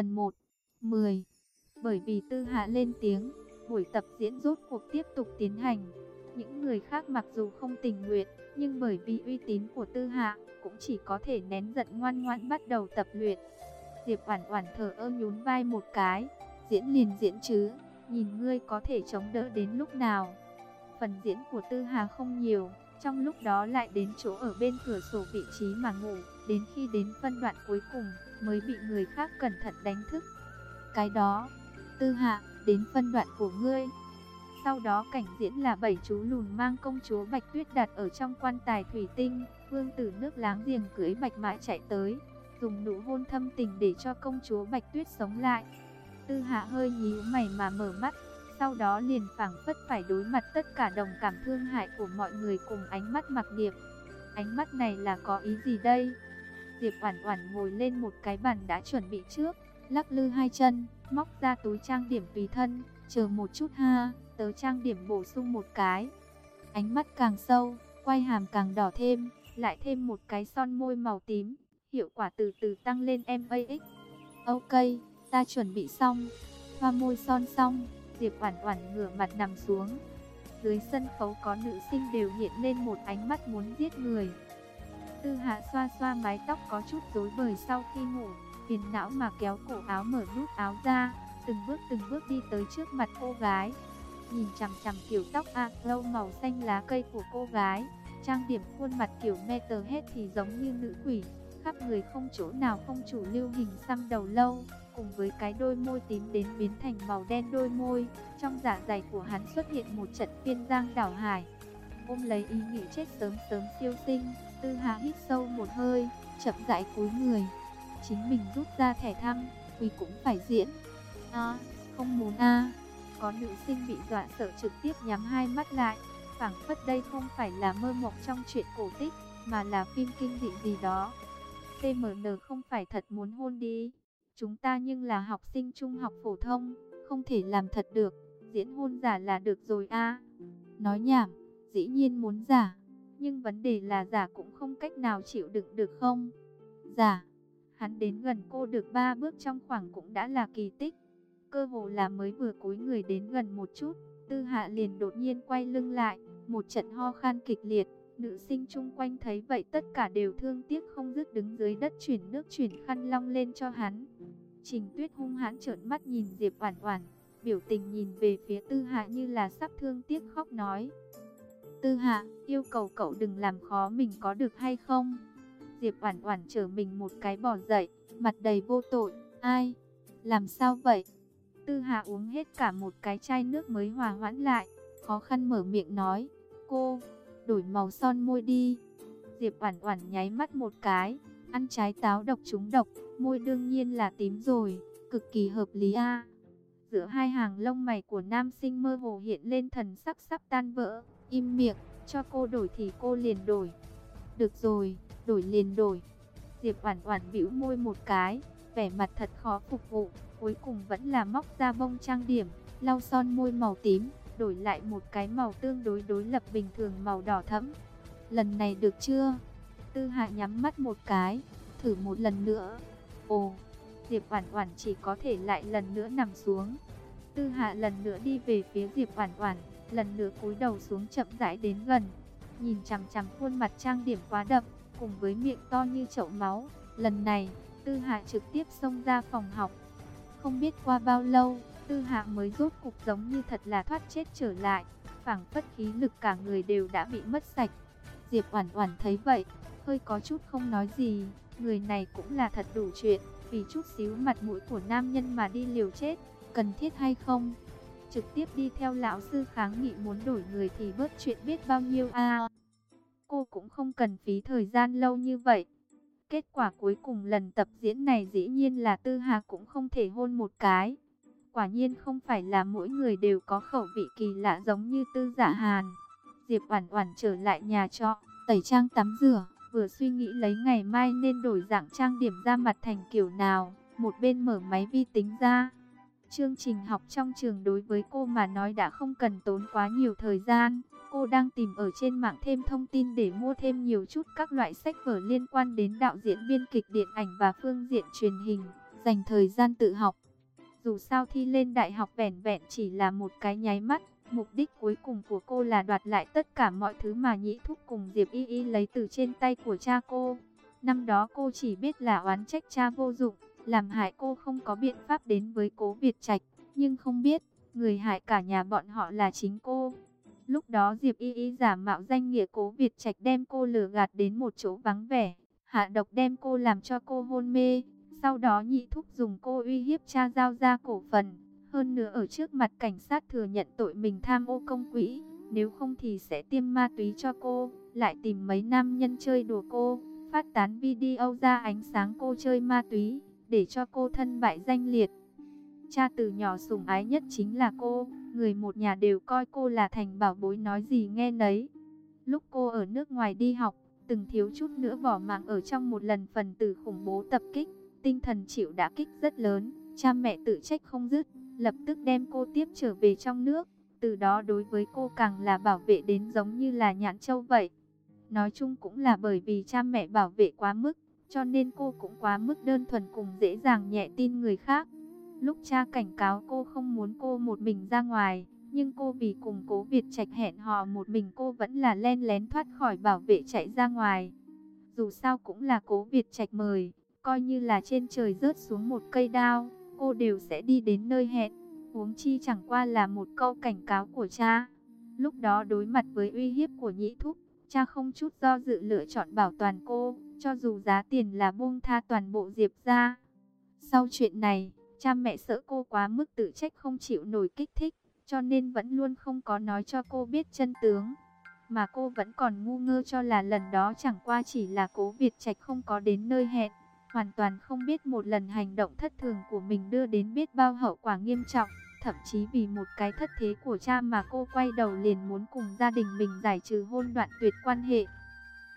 Phần 1 10 Bởi vì Tư Hạ lên tiếng, buổi tập diễn rốt cuộc tiếp tục tiến hành. Những người khác mặc dù không tình nguyện, nhưng bởi vì uy tín của Tư Hạ, cũng chỉ có thể nén giận ngoan ngoãn bắt đầu tập luyện. Diệp Oản Oản thở ơ nhún vai một cái, diễn liền diễn chứ, nhìn ngươi có thể chống đỡ đến lúc nào. Phần diễn của Tư Hà không nhiều, trong lúc đó lại đến chỗ ở bên cửa sổ vị trí mà ngủ, đến khi đến phân đoạn cuối cùng mới bị người khác cẩn thận đánh thức. Cái đó, Tư Hạ, đến phân đoạn của ngươi. Sau đó cảnh diễn là bảy chú lùn mang công chúa Bạch Tuyết đặt ở trong quan tài thủy tinh, vương tử nước láng giềng cưới Bạch Mã chạy tới, dùng nụ hôn thâm tình để cho công chúa Bạch Tuyết sống lại. Tư Hạ hơi nhíu mày mà mở mắt, sau đó liền phảng phất phải đối mặt tất cả đồng cảm thương hại của mọi người cùng ánh mắt mặc niệm. Ánh mắt này là có ý gì đây? Diệp Oản Oản ngồi lên một cái bàn đã chuẩn bị trước, lắc lư hai chân, móc ra túi trang điểm tùy thân, chờ một chút ha, tớ trang điểm bổ sung một cái. Ánh mắt càng sâu, quay hàm càng đỏ thêm, lại thêm một cái son môi màu tím, hiệu quả từ từ tăng lên MAX. Ok, ta chuẩn bị xong. Hoa môi son xong, Diệp Oản Oản ngửa mặt nằm xuống. Dưới sân khấu có nữ sinh đều hiện lên một ánh mắt muốn giết người. Tư Hạ xoa xoa mái tóc có chút rối bời sau khi ngủ, phiền não mà kéo cổ áo mở nút áo ra, từng bước từng bước đi tới trước mặt cô gái. Nhìn chằm chằm kiểu tóc afro màu xanh lá cây của cô gái, trang điểm khuôn mặt kiểu meter hết thì giống như nữ quỷ, khắp người không chỗ nào không chủ lưu hình xăm đầu lâu, cùng với cái đôi môi tím đến biến thành màu đen đôi môi, trong dạ dày của hắn xuất hiện một trận phiên giang đảo hải. Ôm lấy ý nghĩ chết sớm sớm siêu sinh, Tư Hà hít sâu một hơi, chậm rãi cúi người. Chính mình rút ra thẻ thăm, vì cũng phải diễn. À, không muốn a. Có nữ sinh bị dọa sợ trực tiếp nhắm hai mắt lại, phảng phất đây không phải là mơ mộng trong chuyện cổ tích, mà là phim kinh dị gì đó. CMN không phải thật muốn hôn đi. Chúng ta nhưng là học sinh trung học phổ thông, không thể làm thật được, diễn hôn giả là được rồi a. Nói nhảm, dĩ nhiên muốn giả, nhưng vấn đề là giả cũng không cách nào chịu đựng được không? Giả, hắn đến gần cô được ba bước trong khoảng cũng đã là kỳ tích. Cơ hồ là mới vừa cúi người đến gần một chút, Tư Hạ liền đột nhiên quay lưng lại, một trận ho khan kịch liệt. Nữ sinh chung quanh thấy vậy tất cả đều thương tiếc không dứt đứng dưới đất chuyển nước chuyển khăn long lên cho hắn. Trình Tuyết hung hãn trợn mắt nhìn Diệp Oản Oản, biểu tình nhìn về phía Tư Hạ như là sắp thương tiếc khóc nói: "Tư Hạ, yêu cầu cậu đừng làm khó mình có được hay không?" Diệp Oản Oản trở mình một cái bò dậy, mặt đầy vô tội, "Ai? Làm sao vậy?" Tư Hạ uống hết cả một cái chai nước mới hòa hoãn lại, khó khăn mở miệng nói, "Cô, đổi màu son môi đi." Diệp Oản Oản nháy mắt một cái, ăn trái táo độc trúng độc, môi đương nhiên là tím rồi, cực kỳ hợp lý a. Giữa hai hàng lông mày của nam sinh mơ hồ hiện lên thần sắc sắp tan vỡ, im miệng, cho cô đổi thì cô liền đổi. Được rồi, đổi liền đổi. Diệp Oản Oản bĩu môi một cái, vẻ mặt thật khó phục vụ, cuối cùng vẫn là móc ra bông trang điểm, lau son môi màu tím, đổi lại một cái màu tương đối đối lập bình thường màu đỏ thẫm. Lần này được chưa? Tư Hạ nhắm mắt một cái, thử một lần nữa. Ồ, Diệp Oản Oản chỉ có thể lại lần nữa nằm xuống. Tư Hạ lần nữa đi về phía Diệp Oản Oản, lần nữa cúi đầu xuống chậm rãi đến gần, nhìn chằm chằm khuôn mặt trang điểm quá đậm, cùng với miệng to như chậu máu. Lần này, Tư Hạ trực tiếp xông ra phòng học. Không biết qua bao lâu, Tư Hạ mới rốt cục giống như thật là thoát chết trở lại, phảng phất khí lực cả người đều đã bị mất sạch. Diệp Oản Oản thấy vậy, hơi có chút không nói gì, người này cũng là thật đủ chuyện, vì chút xíu mặt mũi của nam nhân mà đi liều chết, cần thiết hay không? Trực tiếp đi theo lão sư kháng nghị muốn đổi người thì bớt chuyện biết bao nhiêu a. cô cũng không cần phí thời gian lâu như vậy. Kết quả cuối cùng lần tập diễn này dĩ nhiên là Tư Hà cũng không thể hôn một cái. Quả nhiên không phải là mỗi người đều có khẩu vị kỳ lạ giống như Tư Dạ Hàn. Diệp Oản Oản trở lại nhà trọ, tẩy trang tắm rửa, vừa suy nghĩ lấy ngày mai nên đổi dạng trang điểm da mặt thành kiểu nào, một bên mở máy vi tính ra. Chương trình học trong trường đối với cô mà nói đã không cần tốn quá nhiều thời gian. Cô đang tìm ở trên mạng thêm thông tin để mua thêm nhiều chút các loại sách vở liên quan đến đạo diễn biên kịch điện ảnh và phương diện truyền hình. dành thời gian tự học. Dù sao thi lên đại học vẻn vẹn chỉ là một cái nháy mắt, mục đích cuối cùng của cô là đoạt lại tất cả mọi thứ mà nhị thúc cùng Diệp Y Y lấy từ trên tay của cha cô. Năm đó cô chỉ biết là oán trách cha vô dụng, làm hại cô không có biện pháp đến với cố Việt Trạch, nhưng không biết, người hại cả nhà bọn họ là chính cô. Lúc đó Diệp Y Y giả mạo danh nghĩa cố Việt Trạch đem cô lừa gạt đến một chỗ vắng vẻ, hạ độc đem cô làm cho cô hôn mê. Sau đó nhị thúc dùng cô uy hiếp cha giao ra cổ phần. Hơn nữa ở trước mặt cảnh sát thừa nhận tội mình tham ô công quỹ. Nếu không thì sẽ tiêm ma túy cho cô. Lại tìm mấy nam nhân chơi đùa cô. Phát tán video ra ánh sáng cô chơi ma túy. Để cho cô thân bại danh liệt. Cha từ nhỏ sủng ái nhất chính là cô. Người một nhà đều coi cô là thành bảo bối nói gì nghe nấy. Lúc cô ở nước ngoài đi học, từng thiếu chút nữa bỏ mạng ở trong một lần phần tử khủng bố tập kích. Tinh thần chịu đã kích rất lớn, cha mẹ tự trách không dứt, lập tức đem cô tiếp trở về trong nước. Từ đó đối với cô càng là bảo vệ đến giống như là nhãn châu vậy. Nói chung cũng là bởi vì cha mẹ bảo vệ quá mức, cho nên cô cũng quá mức đơn thuần cùng dễ dàng nhẹ tin người khác. Lúc cha cảnh cáo cô không muốn cô một mình ra ngoài, nhưng cô vì cùng cố Việt Trạch hẹn hò một mình cô vẫn là len lén thoát khỏi bảo vệ chạy ra ngoài. Dù sao cũng là cố Việt Trạch mời, coi như là trên trời rớt xuống một cây đao, cô đều sẽ đi đến nơi hẹn. Huống chi chẳng qua là một câu cảnh cáo của cha. Lúc đó đối mặt với uy hiếp của nhị thúc, cha không chút do dự lựa chọn bảo toàn cô, cho dù giá tiền là buông tha toàn bộ Diệp ra. Sau chuyện này, cha mẹ sợ cô quá mức tự trách không chịu nổi kích thích, cho nên vẫn luôn không có nói cho cô biết chân tướng. Mà cô vẫn còn ngu ngơ cho là lần đó chẳng qua chỉ là cố Việt Trạch không có đến nơi hẹn hoàn toàn không biết một lần hành động thất thường của mình đưa đến biết bao hậu quả nghiêm trọng. Thậm chí vì một cái thất thế của cha mà cô quay đầu liền muốn cùng gia đình mình giải trừ hôn đoạn tuyệt quan hệ.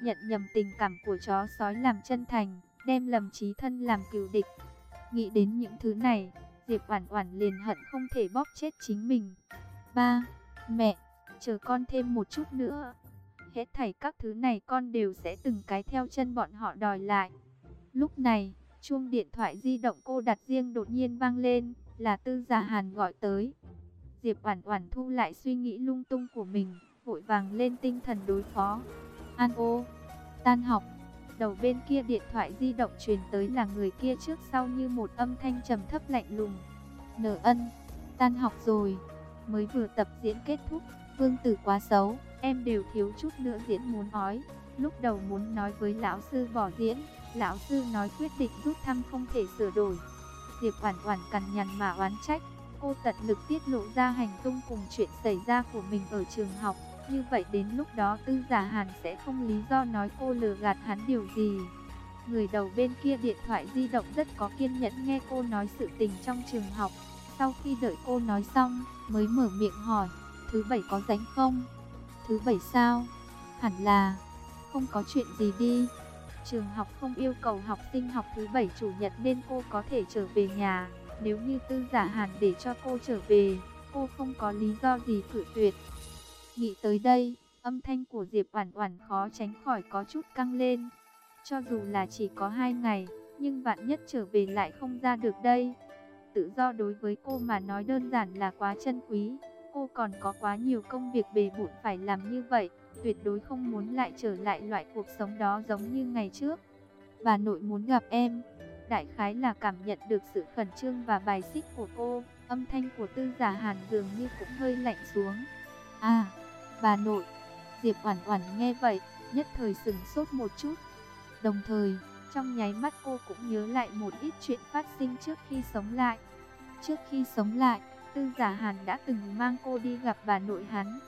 Nhận nhầm tình cảm của chó sói làm chân thành, đem lầm trí thân làm cừu địch. Nghĩ đến những thứ này, Diệp Oản Oản liền hận không thể bóp chết chính mình. Ba, mẹ, chờ con thêm một chút nữa. Hết thảy các thứ này con đều sẽ từng cái theo chân bọn họ đòi lại. Lúc này, chuông điện thoại di động cô đặt riêng đột nhiên vang lên, là Tư Giả Hàn gọi tới. Diệp Oản Oản thu lại suy nghĩ lung tung của mình, vội vàng lên tinh thần đối phó. An ô, tan học. Đầu bên kia điện thoại di động truyền tới là người kia trước sau như một âm thanh trầm thấp lạnh lùng. Nở ân, tan học rồi, mới vừa tập diễn kết thúc, vương tử quá xấu, em đều thiếu chút nữa diễn muốn nói. Lúc đầu muốn nói với lão sư bỏ diễn, Lão sư nói quyết định rút thăm không thể sửa đổi. Diệp Oản Oản cằn nhằn mà oán trách, cô tận lực tiết lộ ra hành tung cùng chuyện xảy ra của mình ở trường học, như vậy đến lúc đó Tư Giả Hàn sẽ không lý do nói cô lừa gạt hắn điều gì. Người đầu bên kia điện thoại di động rất có kiên nhẫn nghe cô nói sự tình trong trường học. Sau khi đợi cô nói xong, mới mở miệng hỏi, thứ bảy có rảnh không? Thứ bảy sao? Hẳn là, không có chuyện gì đi. Trường học không yêu cầu học sinh học thứ bảy chủ nhật nên cô có thể trở về nhà. Nếu như tư giả hàn để cho cô trở về, cô không có lý do gì cự tuyệt. Nghĩ tới đây, âm thanh của Diệp Oản Oản khó tránh khỏi có chút căng lên. Cho dù là chỉ có hai ngày, nhưng vạn nhất trở về lại không ra được đây. Tự do đối với cô mà nói đơn giản là quá chân quý. Cô còn có quá nhiều công việc bề bộn phải làm như vậy tuyệt đối không muốn lại trở lại loại cuộc sống đó giống như ngày trước. Bà nội muốn gặp em, đại khái là cảm nhận được sự khẩn trương và bài xích của cô, âm thanh của tư giả hàn dường như cũng hơi lạnh xuống. À, bà nội, Diệp Oản Oản nghe vậy, nhất thời sừng sốt một chút. Đồng thời, trong nháy mắt cô cũng nhớ lại một ít chuyện phát sinh trước khi sống lại. Trước khi sống lại, Tư Giả Hàn đã từng mang cô đi gặp bà nội hắn.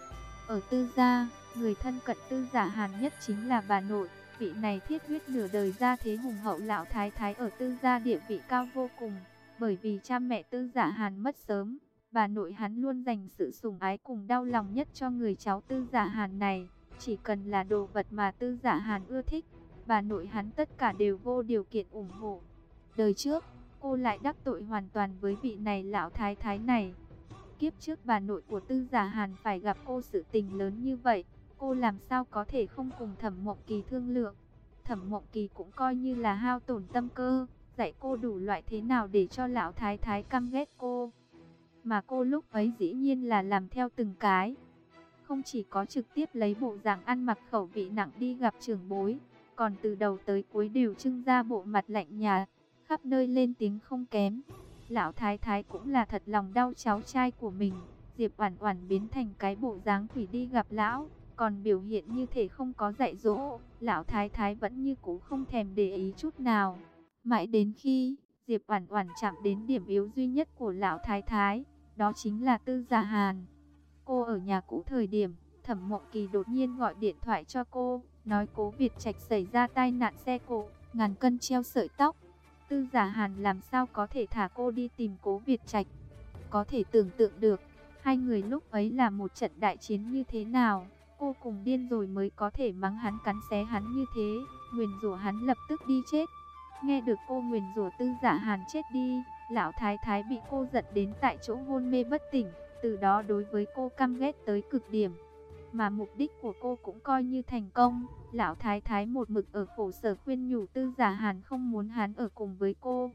Ở Tư gia, Người thân cận tư giả hàn nhất chính là bà nội, vị này thiết huyết nửa đời ra thế hùng hậu lão thái thái ở tư gia địa vị cao vô cùng. Bởi vì cha mẹ tư giả hàn mất sớm, bà nội hắn luôn dành sự sủng ái cùng đau lòng nhất cho người cháu tư giả hàn này. Chỉ cần là đồ vật mà tư giả hàn ưa thích, bà nội hắn tất cả đều vô điều kiện ủng hộ. Đời trước, cô lại đắc tội hoàn toàn với vị này lão thái thái này. Kiếp trước bà nội của tư giả hàn phải gặp cô sự tình lớn như vậy, Cô làm sao có thể không cùng Thẩm Mộng Kỳ thương lượng. Thẩm Mộng Kỳ cũng coi như là hao tổn tâm cơ, dạy cô đủ loại thế nào để cho lão thái thái căm ghét cô. Mà cô lúc ấy dĩ nhiên là làm theo từng cái. Không chỉ có trực tiếp lấy bộ dạng ăn mặc khẩu vị nặng đi gặp trưởng bối, còn từ đầu tới cuối đều trưng ra bộ mặt lạnh nhạt, khắp nơi lên tiếng không kém. Lão thái thái cũng là thật lòng đau cháu trai của mình. Diệp Oản Oản biến thành cái bộ dáng quỷ đi gặp lão, còn biểu hiện như thể không có dạy dỗ, lão thái thái vẫn như cũ không thèm để ý chút nào. Mãi đến khi Diệp Oản Oản chạm đến điểm yếu duy nhất của lão thái thái, đó chính là Tư Giả Hàn. Cô ở nhà cũ thời điểm, Thẩm Mộng Kỳ đột nhiên gọi điện thoại cho cô, nói Cố Việt Trạch xảy ra tai nạn xe cộ, ngàn cân treo sợi tóc. Tư Giả Hàn làm sao có thể thả cô đi tìm Cố Việt Trạch? Có thể tưởng tượng được, hai người lúc ấy là một trận đại chiến như thế nào? Cô cùng điên rồi mới có thể mắng hắn cắn xé hắn như thế, nguyền rủa hắn lập tức đi chết. Nghe được cô nguyền rủa Tư Giả Hàn chết đi, lão thái thái bị cô giận đến tại chỗ hôn mê bất tỉnh, từ đó đối với cô căm ghét tới cực điểm. Mà mục đích của cô cũng coi như thành công, lão thái thái một mực ở khổ sở khuyên nhủ Tư Giả Hàn không muốn hắn ở cùng với cô.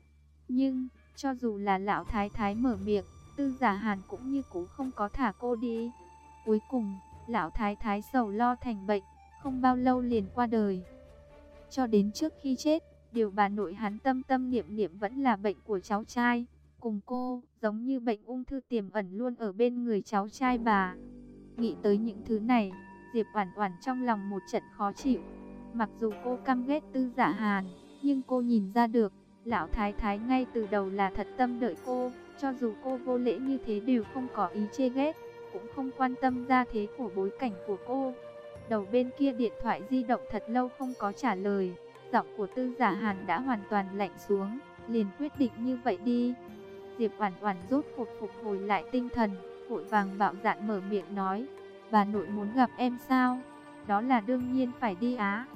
Nhưng, cho dù là lão thái thái mở miệng, Tư Giả Hàn cũng như cũ không có thả cô đi. Cuối cùng, lão thái thái sầu lo thành bệnh, không bao lâu liền qua đời. Cho đến trước khi chết, điều bà nội hắn tâm tâm niệm niệm vẫn là bệnh của cháu trai. Cùng cô, giống như bệnh ung thư tiềm ẩn luôn ở bên người cháu trai bà. Nghĩ tới những thứ này, Diệp Oản Oản trong lòng một trận khó chịu. Mặc dù cô căm ghét Tư Giả Hàn, nhưng cô nhìn ra được, lão thái thái ngay từ đầu là thật tâm đợi cô, cho dù cô vô lễ như thế đều không có ý chê ghét cũng không quan tâm gia thế của bối cảnh của cô. Đầu bên kia điện thoại di động thật lâu không có trả lời, giọng của tư giả hàn đã hoàn toàn lạnh xuống, liền quyết định như vậy đi. Diệp Oản Oản rốt cuộc phục hồi lại tinh thần, vội vàng bạo dạn mở miệng nói, "Bà nội muốn gặp em sao?" "Đó là đương nhiên phải đi á."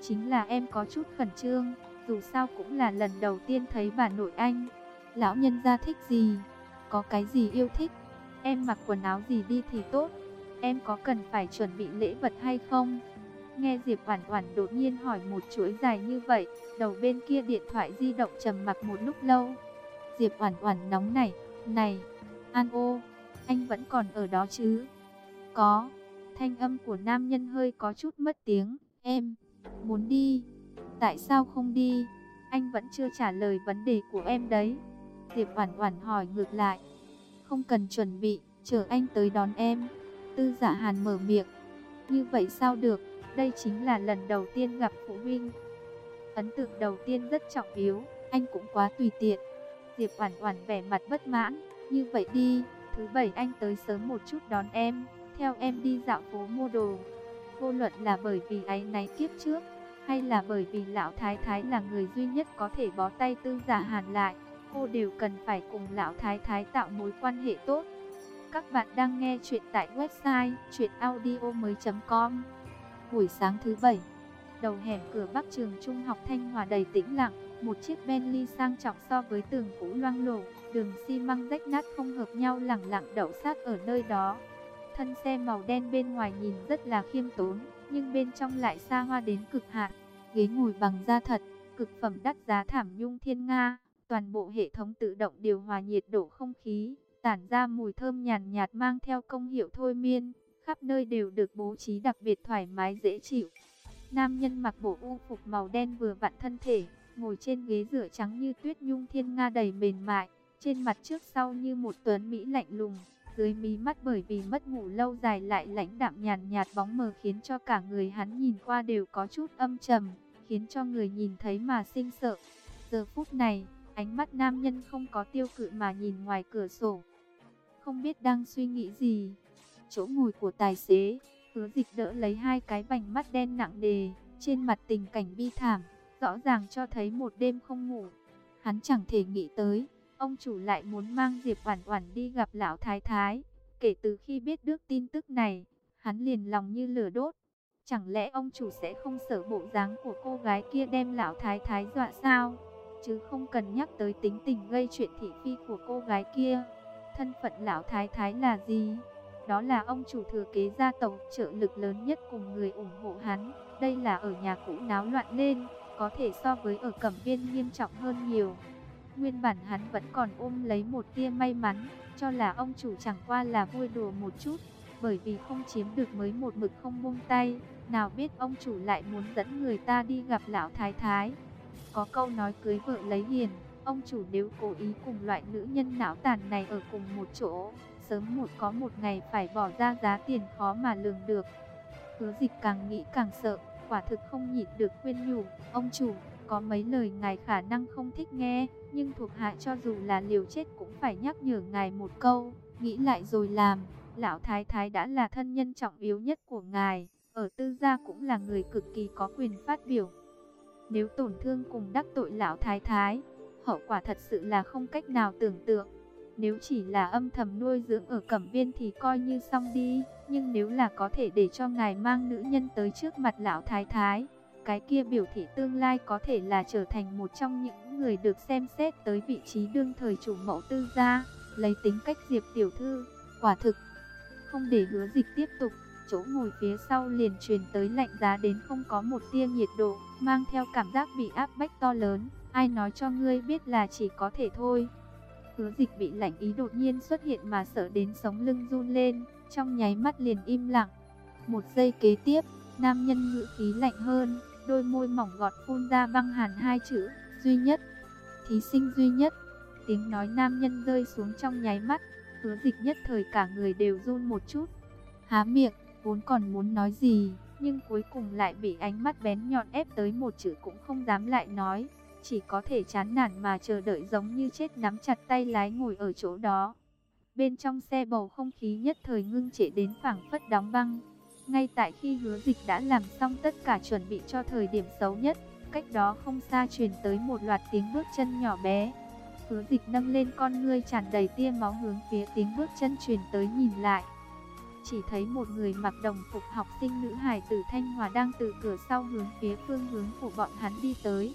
"Chính là em có chút khẩn trương, dù sao cũng là lần đầu tiên thấy bà nội anh." "Lão nhân gia thích gì? Có cái gì yêu thích?" Em mặc quần áo gì đi thì tốt? Em có cần phải chuẩn bị lễ vật hay không? Nghe Diệp Oản Oản đột nhiên hỏi một chuỗi dài như vậy, đầu bên kia điện thoại di động trầm mặc một lúc lâu. Diệp Oản Oản nóng nảy, "Này, An ô, anh vẫn còn ở đó chứ?" "Có." Thanh âm của nam nhân hơi có chút mất tiếng, "Em muốn đi." "Tại sao không đi?" Anh vẫn chưa trả lời vấn đề của em đấy. Diệp Oản Oản hỏi ngược lại không cần chuẩn bị, chờ anh tới đón em. Tư giả hàn mở miệng. Như vậy sao được, đây chính là lần đầu tiên gặp phụ huynh. Ấn tượng đầu tiên rất trọng yếu, anh cũng quá tùy tiện. Diệp Oản Oản vẻ mặt bất mãn, như vậy đi, thứ bảy anh tới sớm một chút đón em, theo em đi dạo phố mua đồ. Vô luận là bởi vì ấy náy kiếp trước, hay là bởi vì lão thái thái là người duy nhất có thể bó tay Tư Giả Hàn lại, cô đều cần phải cùng lão thái thái tạo mối quan hệ tốt. Các bạn đang nghe chuyện tại website chuyenaudio.com Buổi sáng thứ bảy, đầu hẻm cửa bắc trường trung học Thanh Hòa đầy tĩnh lặng, một chiếc Bentley sang trọng so với tường cũ loang lổ, đường xi măng rách nát không hợp nhau lẳng lặng đậu sát ở nơi đó. Thân xe màu đen bên ngoài nhìn rất là khiêm tốn, nhưng bên trong lại xa hoa đến cực hạn. Ghế ngồi bằng da thật, cực phẩm đắt giá thảm nhung thiên nga, Toàn bộ hệ thống tự động điều hòa nhiệt độ không khí, tản ra mùi thơm nhàn nhạt mang theo công hiệu thôi miên, khắp nơi đều được bố trí đặc biệt thoải mái dễ chịu. Nam nhân mặc bộ u phục màu đen vừa vặn thân thể, ngồi trên ghế rửa trắng như tuyết nhung thiên nga đầy mềm mại, trên mặt trước sau như một tuấn mỹ lạnh lùng, dưới mí mắt bởi vì mất ngủ lâu dài lại lãnh đạm nhàn nhạt bóng mờ khiến cho cả người hắn nhìn qua đều có chút âm trầm, khiến cho người nhìn thấy mà sinh sợ. Giờ phút này, Ánh mắt nam nhân không có tiêu cự mà nhìn ngoài cửa sổ. Không biết đang suy nghĩ gì. Chỗ ngồi của tài xế, hứa dịch đỡ lấy hai cái vành mắt đen nặng đề, trên mặt tình cảnh bi thảm, rõ ràng cho thấy một đêm không ngủ. Hắn chẳng thể nghĩ tới, ông chủ lại muốn mang Diệp Oản Oản đi gặp lão thái thái. Kể từ khi biết được tin tức này, hắn liền lòng như lửa đốt. Chẳng lẽ ông chủ sẽ không sợ bộ dáng của cô gái kia đem lão thái thái dọa sao? chứ không cần nhắc tới tính tình gây chuyện thị phi của cô gái kia. Thân phận lão thái thái là gì? Đó là ông chủ thừa kế gia tộc trợ lực lớn nhất cùng người ủng hộ hắn. Đây là ở nhà cũ náo loạn lên, có thể so với ở Cẩm Viên nghiêm trọng hơn nhiều. Nguyên bản hắn vẫn còn ôm lấy một tia may mắn, cho là ông chủ chẳng qua là vui đùa một chút, bởi vì không chiếm được mới một mực không buông tay, nào biết ông chủ lại muốn dẫn người ta đi gặp lão thái thái. Có câu nói cưới vợ lấy hiền, ông chủ nếu cố ý cùng loại nữ nhân não tàn này ở cùng một chỗ, sớm một có một ngày phải bỏ ra giá tiền khó mà lường được. Hứa dịch càng nghĩ càng sợ, quả thực không nhịn được khuyên nhủ, ông chủ, có mấy lời ngài khả năng không thích nghe, nhưng thuộc hạ cho dù là liều chết cũng phải nhắc nhở ngài một câu, nghĩ lại rồi làm. Lão Thái Thái đã là thân nhân trọng yếu nhất của ngài, ở tư gia cũng là người cực kỳ có quyền phát biểu. Nếu tổn thương cùng đắc tội Lão Thái Thái, hậu quả thật sự là không cách nào tưởng tượng. Nếu chỉ là âm thầm nuôi dưỡng ở cẩm viên thì coi như xong đi, nhưng nếu là có thể để cho ngài mang nữ nhân tới trước mặt Lão Thái Thái, cái kia biểu thị tương lai có thể là trở thành một trong những người được xem xét tới vị trí đương thời chủ mẫu tư gia, lấy tính cách Diệp tiểu thư, quả thực không để hứa dịch tiếp tục, chỗ ngồi phía sau liền truyền tới lạnh giá đến không có một tia nhiệt độ, mang theo cảm giác bị áp bách to lớn, ai nói cho ngươi biết là chỉ có thể thôi. Hứa dịch bị lạnh ý đột nhiên xuất hiện mà sợ đến sống lưng run lên, trong nháy mắt liền im lặng. Một giây kế tiếp, nam nhân ngữ khí lạnh hơn, đôi môi mỏng gọt phun ra băng hàn hai chữ, duy nhất, thí sinh duy nhất. Tiếng nói nam nhân rơi xuống trong nháy mắt, hứa dịch nhất thời cả người đều run một chút. Há miệng, vốn còn muốn nói gì, nhưng cuối cùng lại bị ánh mắt bén nhọn ép tới một chữ cũng không dám lại nói. Chỉ có thể chán nản mà chờ đợi giống như chết nắm chặt tay lái ngồi ở chỗ đó. Bên trong xe bầu không khí nhất thời ngưng trệ đến phảng phất đóng băng. Ngay tại khi hứa dịch đã làm xong tất cả chuẩn bị cho thời điểm xấu nhất, cách đó không xa truyền tới một loạt tiếng bước chân nhỏ bé. Hứa dịch nâng lên con ngươi tràn đầy tia máu hướng phía tiếng bước chân truyền tới nhìn lại. Chỉ thấy một người mặc đồng phục học sinh nữ hài tử Thanh Hòa đang từ cửa sau hướng phía phương hướng của bọn hắn đi tới.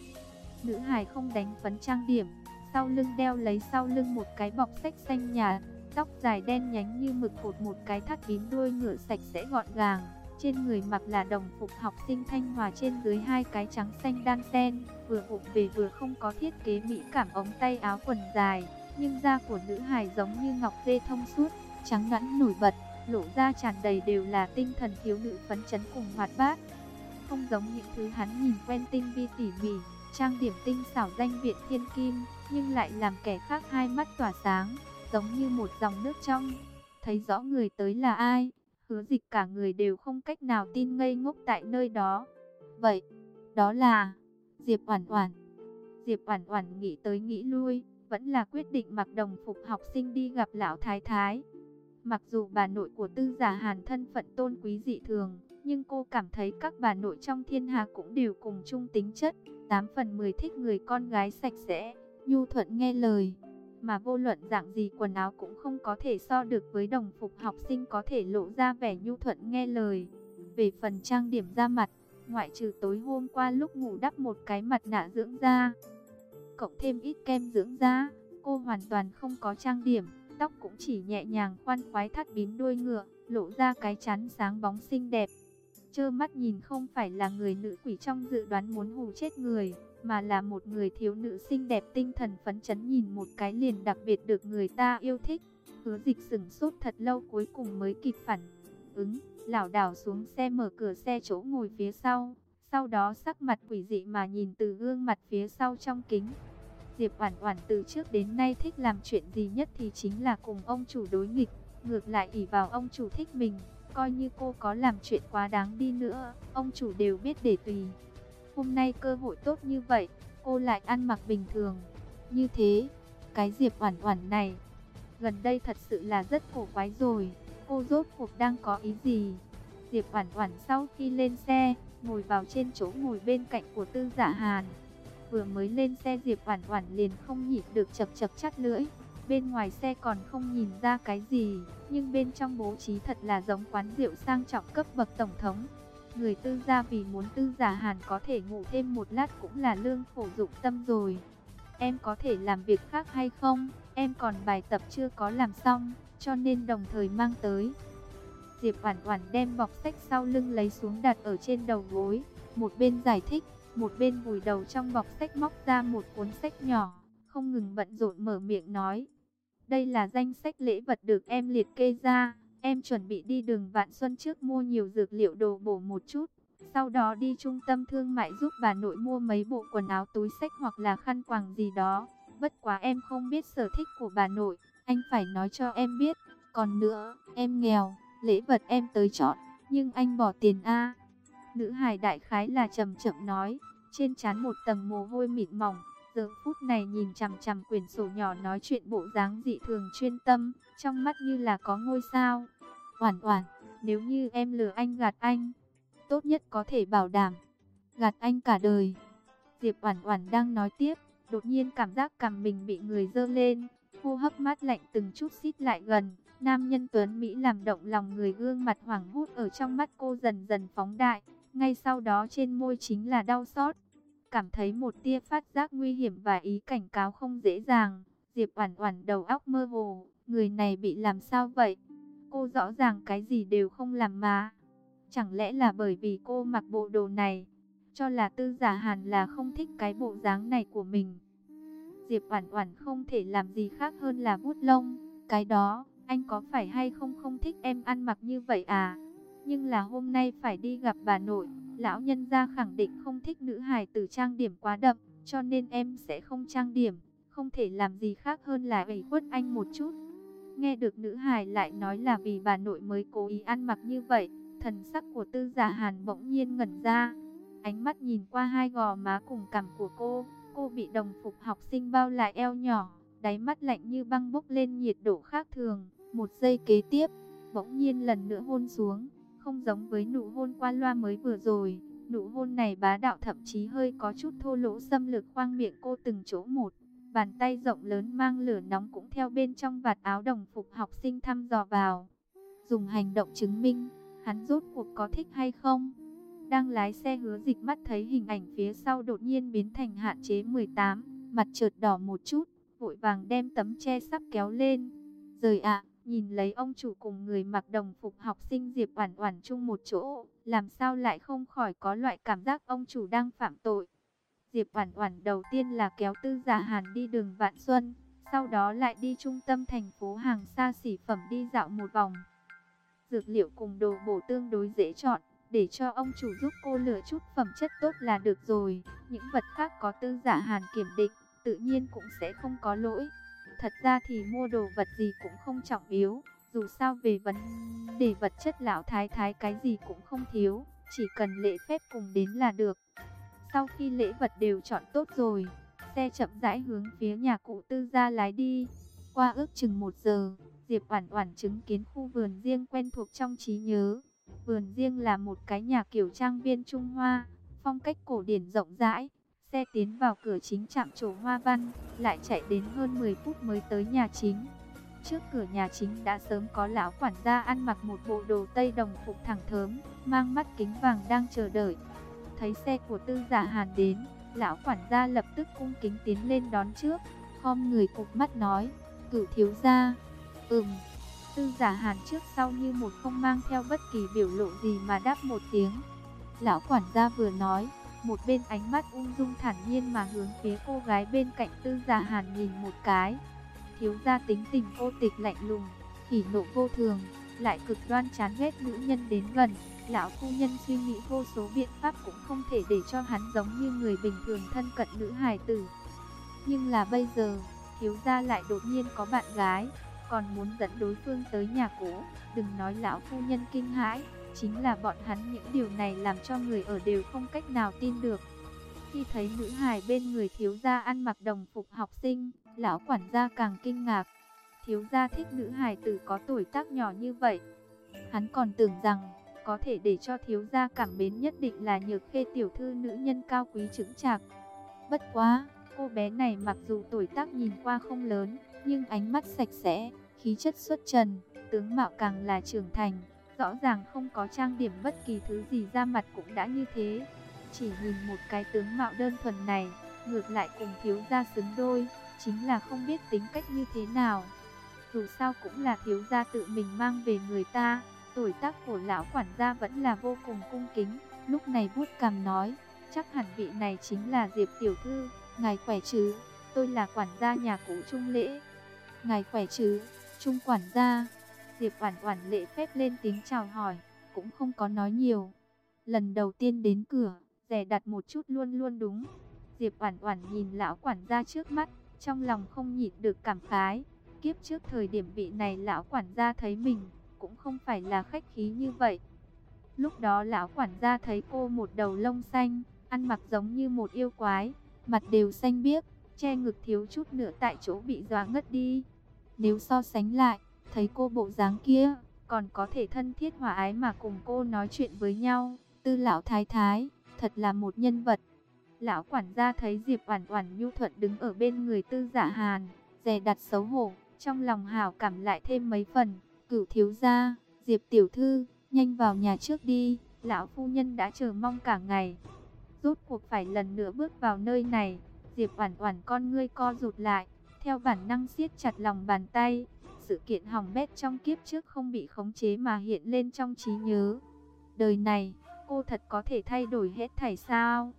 Nữ hài không đánh phấn trang điểm, sau lưng đeo lấy sau lưng một cái bọc sách xanh nhạt, tóc dài đen nhánh như mực cột một cái thắt bím đuôi ngựa sạch sẽ gọn gàng. Trên người mặc là đồng phục học sinh thanh hòa trên dưới hai cái trắng xanh đan sen, vừa hụt về vừa không có thiết kế mỹ cảm ống tay áo quần dài, nhưng da của nữ hài giống như ngọc dê thông suốt, trắng nõn nổi bật, lộ ra tràn đầy đều là tinh thần thiếu nữ phấn chấn cùng hoạt bát. Không giống những thứ hắn nhìn quen tinh vi tỉ mỉ, trang điểm tinh xảo danh viện thiên kim, nhưng lại làm kẻ khác hai mắt tỏa sáng, giống như một dòng nước trong. Thấy rõ người tới là ai, hứa dịch cả người đều không cách nào tin ngây ngốc tại nơi đó. Vậy, đó là Diệp Oản Oản. Diệp Oản Oản nghĩ tới nghĩ lui, vẫn là quyết định mặc đồng phục học sinh đi gặp lão thái thái. Mặc dù bà nội của Tư Giả Hàn thân phận tôn quý dị thường, nhưng cô cảm thấy các bà nội trong thiên hạ cũng đều cùng chung tính chất, 8 phần 10 thích người con gái sạch sẽ, nhu thuận nghe lời, mà vô luận dạng gì quần áo cũng không có thể so được với đồng phục học sinh có thể lộ ra vẻ nhu thuận nghe lời. Về phần trang điểm da mặt, ngoại trừ tối hôm qua lúc ngủ đắp một cái mặt nạ dưỡng da, cộng thêm ít kem dưỡng da, cô hoàn toàn không có trang điểm, tóc cũng chỉ nhẹ nhàng khoan khoái thắt bím đuôi ngựa, lộ ra cái chán sáng bóng xinh đẹp. Chơ mắt nhìn không phải là người nữ quỷ trong dự đoán muốn hù chết người mà là một người thiếu nữ xinh đẹp tinh thần phấn chấn nhìn một cái liền đặc biệt được người ta yêu thích. Hứa dịch sửng sốt thật lâu cuối cùng mới kịp phản ứng, lảo đảo xuống xe mở cửa xe chỗ ngồi phía sau. Sau đó sắc mặt quỷ dị mà nhìn từ gương mặt phía sau trong kính. Diệp Oản Oản từ trước đến nay thích làm chuyện gì nhất thì chính là cùng ông chủ đối nghịch, ngược lại ỷ vào ông chủ thích mình, coi như cô có làm chuyện quá đáng đi nữa, ông chủ đều biết để tùy. Hôm nay cơ hội tốt như vậy, cô lại ăn mặc bình thường. Như thế, cái Diệp Oản Oản này, gần đây thật sự là rất cổ quái rồi. Cô rốt cuộc đang có ý gì? Diệp Oản Oản sau khi lên xe, ngồi vào trên chỗ ngồi bên cạnh của Tư Dạ Hàn. Vừa mới lên xe Diệp Oản Oản liền không nhịn được chậc chậc chát lưỡi. Bên ngoài xe còn không nhìn ra cái gì, nhưng bên trong bố trí thật là giống quán rượu sang trọng cấp bậc tổng thống. Người tư gia vì muốn tư giả hàn có thể ngủ thêm một lát cũng là lương khổ dụng tâm rồi. Em có thể làm việc khác hay không? Em còn bài tập chưa có làm xong, cho nên đồng thời mang tới. Diệp Oản Oản đem bọc sách sau lưng lấy xuống đặt ở trên đầu gối, một bên giải thích, một bên vùi đầu trong bọc sách móc ra một cuốn sách nhỏ, không ngừng bận rộn mở miệng nói. Đây là danh sách lễ vật được em liệt kê ra, em chuẩn bị đi đường Vạn Xuân trước mua nhiều dược liệu đồ bổ một chút. Sau đó đi trung tâm thương mại giúp bà nội mua mấy bộ quần áo túi sách hoặc là khăn quàng gì đó. Bất quá em không biết sở thích của bà nội, anh phải nói cho em biết. Còn nữa, em nghèo, lễ vật em tới chọn, nhưng anh bỏ tiền A. Nữ hài đại khái là chậm chậm nói, trên trán một tầng mồ hôi mịn mỏng. Giờ phút này nhìn chằm chằm quyển sổ nhỏ nói chuyện bộ dáng dị thường chuyên tâm, trong mắt như là có ngôi sao. Oản oản, nếu như em lừa anh gạt anh, tốt nhất có thể bảo đảm gạt anh cả đời. Diệp Oản Oản đang nói tiếp, đột nhiên cảm giác cằm mình bị người dơ lên, hô hấp mát lạnh từng chút xít lại gần, nam nhân tuấn mỹ làm động lòng người gương mặt hoảng hốt ở trong mắt cô dần dần phóng đại, ngay sau đó trên môi chính là đau xót. Cảm thấy một tia phát giác nguy hiểm và ý cảnh cáo không dễ dàng, Diệp Oản Oản đầu óc mơ hồ, người này bị làm sao vậy? Cô rõ ràng cái gì đều không làm mà. Chẳng lẽ là bởi vì cô mặc bộ đồ này, cho là tư giả hàn là không thích cái bộ dáng này của mình. Diệp Oản Oản không thể làm gì khác hơn là vuốt lông, cái đó, anh có phải hay không không thích em ăn mặc như vậy à? Nhưng là hôm nay phải đi gặp bà nội, lão nhân gia khẳng định không thích nữ hài tử trang điểm quá đậm, cho nên em sẽ không trang điểm, không thể làm gì khác hơn là ủy khuất anh một chút. Nghe được nữ hài lại nói là vì bà nội mới cố ý ăn mặc như vậy, Thần sắc của tư giả hàn bỗng nhiên ngẩn ra. Ánh mắt nhìn qua hai gò má cùng cằm của cô. Cô bị đồng phục học sinh bao lại eo nhỏ. Đáy mắt lạnh như băng bốc lên nhiệt độ khác thường. Một giây kế tiếp, bỗng nhiên lần nữa hôn xuống. Không giống với nụ hôn qua loa mới vừa rồi. Nụ hôn này bá đạo thậm chí hơi có chút thô lỗ xâm lược khoang miệng cô từng chỗ một. Bàn tay rộng lớn mang lửa nóng cũng theo bên trong vạt áo đồng phục học sinh thăm dò vào. Dùng hành động chứng minh hắn rốt cuộc có thích hay không. Đang lái xe hứa dịch mắt thấy hình ảnh phía sau đột nhiên biến thành hạn chế 18, mặt chợt đỏ một chút, vội vàng đem tấm che sắp kéo lên. Rời ạ, nhìn lấy ông chủ cùng người mặc đồng phục học sinh Diệp Oản Oản chung một chỗ, làm sao lại không khỏi có loại cảm giác ông chủ đang phạm tội. Diệp Oản Oản đầu tiên là kéo Tư Giả Hàn đi đường Vạn Xuân, sau đó lại đi trung tâm thành phố hàng xa xỉ phẩm đi dạo một vòng dược liệu cùng đồ bổ tương đối dễ chọn, để cho ông chủ giúp cô lựa chút phẩm chất tốt là được rồi. Những vật khác có tư giả hàn kiểm định, tự nhiên cũng sẽ không có lỗi. Thật ra thì mua đồ vật gì cũng không trọng yếu, dù sao về vấn đề vật chất lão thái thái cái gì cũng không thiếu, chỉ cần lễ phép cùng đến là được. Sau khi lễ vật đều chọn tốt rồi, xe chậm rãi hướng phía nhà cụ tư gia lái đi. Qua ước chừng một giờ, Diệp Oản Oản chứng kiến khu vườn riêng quen thuộc trong trí nhớ. Vườn riêng là một cái nhà kiểu trang viên Trung Hoa, phong cách cổ điển rộng rãi. Xe tiến vào cửa chính trạm trổ hoa văn, lại chạy đến hơn 10 phút mới tới nhà chính. Trước cửa nhà chính đã sớm có lão quản gia ăn mặc một bộ đồ tây đồng phục thẳng thớm, mang mắt kính vàng đang chờ đợi. Thấy xe của Tư Giả Hàn đến, lão quản gia lập tức cung kính tiến lên đón trước, khom người cụp mắt nói: "Cửu thiếu gia, Ừm. Tư giả hàn trước sau như một không mang theo bất kỳ biểu lộ gì mà đáp một tiếng. Lão quản gia vừa nói, một bên ánh mắt ung dung thản nhiên mà hướng phía cô gái bên cạnh tư giả hàn nhìn một cái. Thiếu gia tính tình vô tịch lạnh lùng, hỉ nộ vô thường, lại cực đoan chán ghét nữ nhân đến gần. Lão phu nhân suy nghĩ vô số biện pháp cũng không thể để cho hắn giống như người bình thường thân cận nữ hài tử. Nhưng là bây giờ, thiếu gia lại đột nhiên có bạn gái, còn muốn dẫn đối phương tới nhà cũ. Đừng nói lão phu nhân kinh hãi, chính là bọn hắn những điều này làm cho người ở đều không cách nào tin được. Khi thấy nữ hài bên người thiếu gia ăn mặc đồng phục học sinh, lão quản gia càng kinh ngạc. Thiếu gia thích nữ hài tử có tuổi tác nhỏ như vậy. Hắn còn tưởng rằng, có thể để cho thiếu gia cảm mến nhất định là nhược khê tiểu thư nữ nhân cao quý chứng chạc. Bất quá, cô bé này mặc dù tuổi tác nhìn qua không lớn, nhưng ánh mắt sạch sẽ, khí chất xuất trần, tướng mạo càng là trưởng thành, rõ ràng không có trang điểm bất kỳ thứ gì ra mặt cũng đã như thế. Chỉ nhìn một cái tướng mạo đơn thuần này, ngược lại cùng thiếu gia xứng đôi, chính là không biết tính cách như thế nào. Dù sao cũng là thiếu gia tự mình mang về người ta, tuổi tác của lão quản gia vẫn là vô cùng cung kính, lúc này bút cằm nói, chắc hẳn vị này chính là Diệp Tiểu Thư, ngài khỏe chứ, tôi là quản gia nhà cũ Trung Lễ. Ngài khỏe chứ, Trung quản gia, Diệp Oản Oản lễ phép lên tiếng chào hỏi, cũng không có nói nhiều. Lần đầu tiên đến cửa, rẻ đặt một chút luôn luôn đúng. Diệp Oản Oản nhìn lão quản gia trước mắt, trong lòng không nhịn được cảm khái, kiếp trước thời điểm vị này lão quản gia thấy mình, cũng không phải là khách khí như vậy. Lúc đó lão quản gia thấy cô một đầu lông xanh, ăn mặc giống như một yêu quái, mặt đều xanh biếc, che ngực thiếu chút nữa tại chỗ bị dọa ngất đi. Nếu so sánh lại, thấy cô bộ dáng kia, còn có thể thân thiết hòa ái mà cùng cô nói chuyện với nhau. Tư lão thái thái, thật là một nhân vật. Lão quản gia thấy Diệp Oản Oản nhu thuận đứng ở bên người Tư Dạ Hàn, dè đặt xấu hổ, trong lòng hảo cảm lại thêm mấy phần. Cửu thiếu gia, Diệp tiểu thư, nhanh vào nhà trước đi, lão phu nhân đã chờ mong cả ngày. Rốt cuộc phải lần nữa bước vào nơi này, Diệp Oản Oản con ngươi co rụt lại, theo bản năng siết chặt lòng bàn tay. Sự kiện hỏng bét trong kiếp trước không bị khống chế mà hiện lên trong trí nhớ. Đời này, cô thật có thể thay đổi hết thảy sao?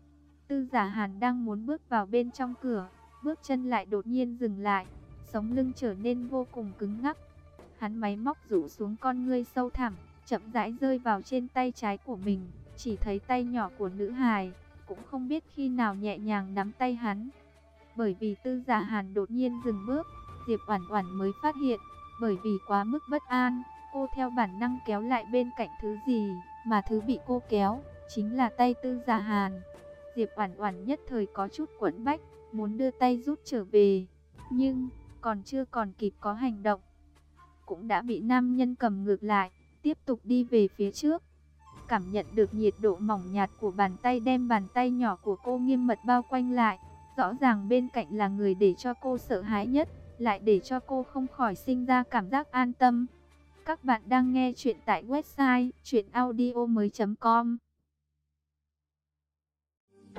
Tư giả hàn đang muốn bước vào bên trong cửa, bước chân lại đột nhiên dừng lại, sống lưng trở nên vô cùng cứng ngắc. Hắn máy móc rũ xuống con ngươi sâu thẳm, chậm rãi rơi vào trên tay trái của mình, chỉ thấy tay nhỏ của nữ hài, cũng không biết khi nào nhẹ nhàng nắm tay hắn. Bởi vì tư giả hàn đột nhiên dừng bước, Diệp Oản Oản mới phát hiện, bởi vì quá mức bất an, cô theo bản năng kéo lại bên cạnh thứ gì, mà thứ bị cô kéo chính là tay Tư Giả Hàn. Diệp Oản Oản nhất thời có chút quẫn bách, muốn đưa tay rút trở về, nhưng còn chưa còn kịp có hành động, cũng đã bị nam nhân cầm ngược lại, tiếp tục đi về phía trước. Cảm nhận được nhiệt độ mỏng nhạt của bàn tay đem bàn tay nhỏ của cô nghiêm mật bao quanh lại, rõ ràng bên cạnh là người để cho cô sợ hãi nhất, lại để cho cô không khỏi sinh ra cảm giác an tâm. Các bạn đang nghe chuyện tại website chuyenaudio.com